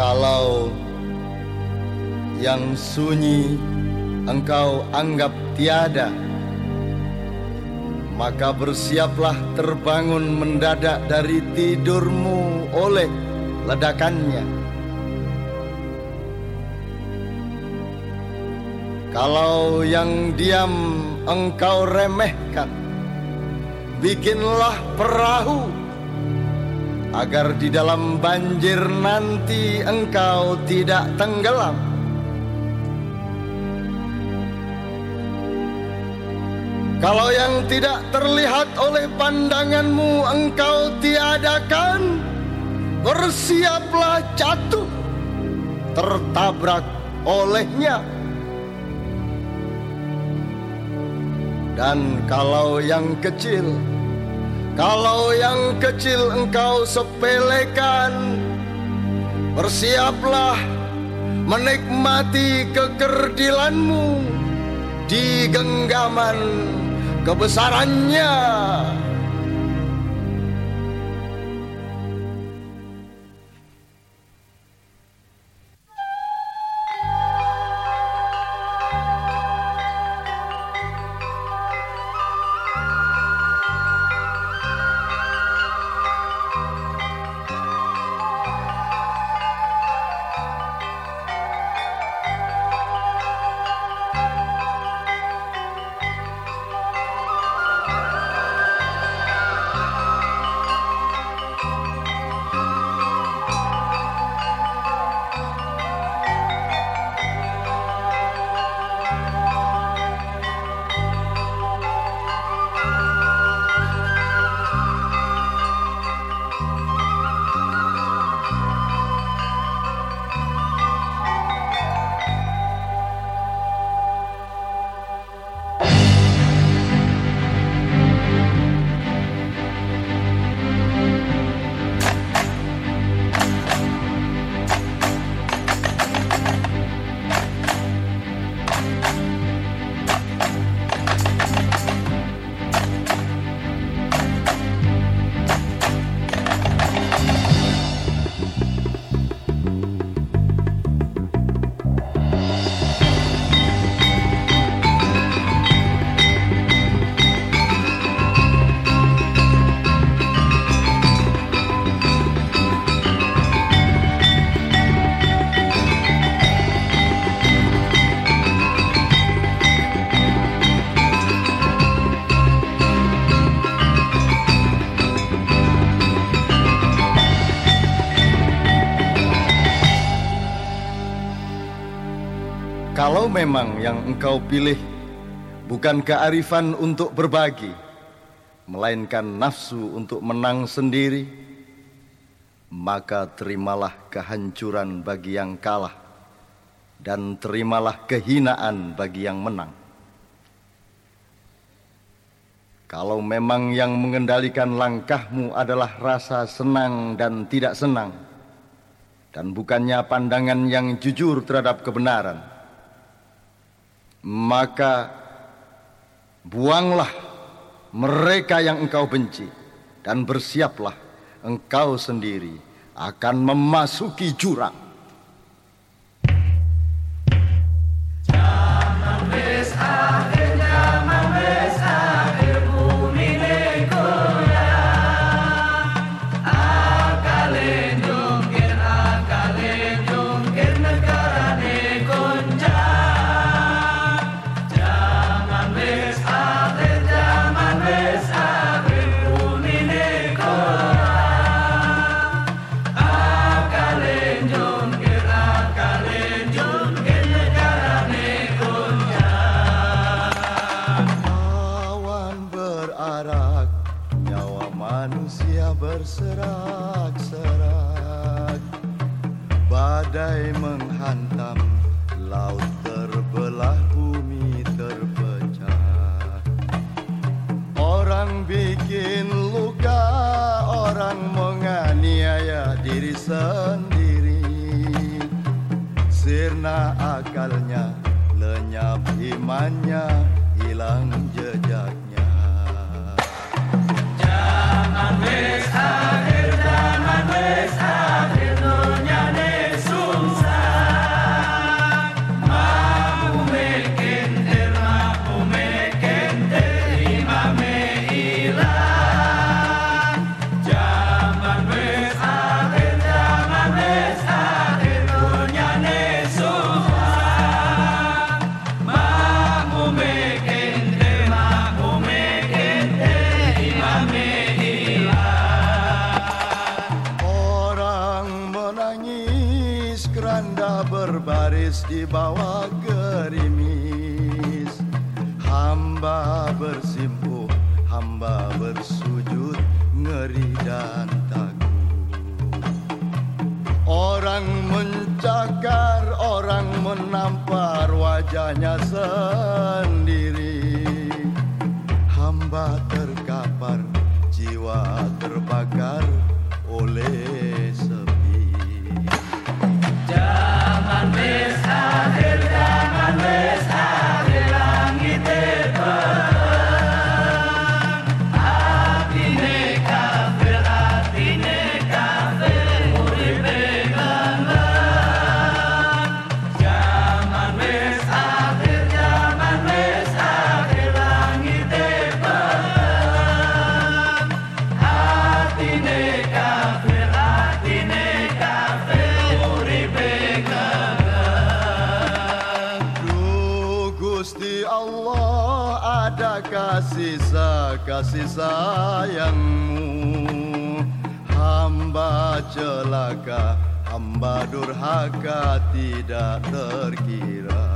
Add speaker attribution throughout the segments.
Speaker 1: Kalau yang sunyi engkau anggap tiada, maka bersiaplah terbangun mendadak dari tidurmu oleh ledakannya. Kalau yang diam engkau remehkan, bikinlah perahu agar di dalam banjir nanti engkau tidak tenggelam. Kalau yang tidak terlihat oleh pandanganmu engkau tiadakan, bersiaplah jatuh, tertabrak olehnya. Dan kalau yang kecil, kalau yang kecil engkau sepelekan, bersiaplah menikmati kekerdilanmu di genggaman kebesarannya. Memang yang engkau pilih bukan kearifan untuk berbagi, melainkan nafsu untuk menang sendiri, maka terimalah kehancuran bagi yang kalah dan terimalah kehinaan bagi yang menang. Kalau memang yang mengendalikan langkahmu adalah rasa senang dan tidak senang, dan bukannya pandangan yang jujur terhadap kebenaran, maka buanglah mereka yang engkau benci dan bersiaplah engkau sendiri akan memasuki jurang. Berserak-serak Badai menghantam Laut terbelah bumi terpecah. Orang bikin luka Orang menganiaya diri sendiri. Sirna akalnya Lenyap imannya Hilang jejaknya. Jangan wis gerimis. Hamba bersimpuh, hamba bersujud ngeri dan takut. Orang mencakar, orang menampar wajahnya sendiri. Hamba terkapar, jiwa terbakar oleh 축하합니다. Sisa kasih sayangmu. Hamba celaka, hamba durhaka tidak terkira.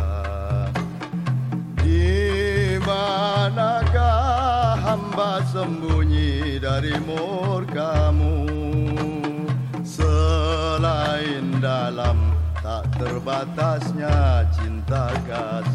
Speaker 1: Di manakah hamba sembunyi dari murkamu? Selain dalam tak terbatasnya cinta kasihmu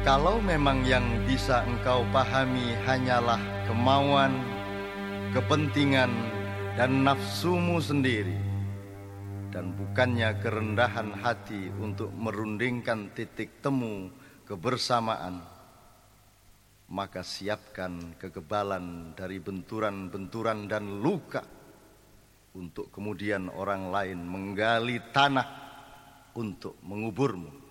Speaker 1: Kalau memang yang bisa engkau pahami hanyalah kemauan, kepentingan, dan nafsumu sendiri, dan bukannya kerendahan hati untuk merundingkan titik temu kebersamaan, maka siapkan kekebalan dari benturan-benturan dan luka untuk kemudian orang lain menggali tanah untuk menguburmu.